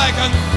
like a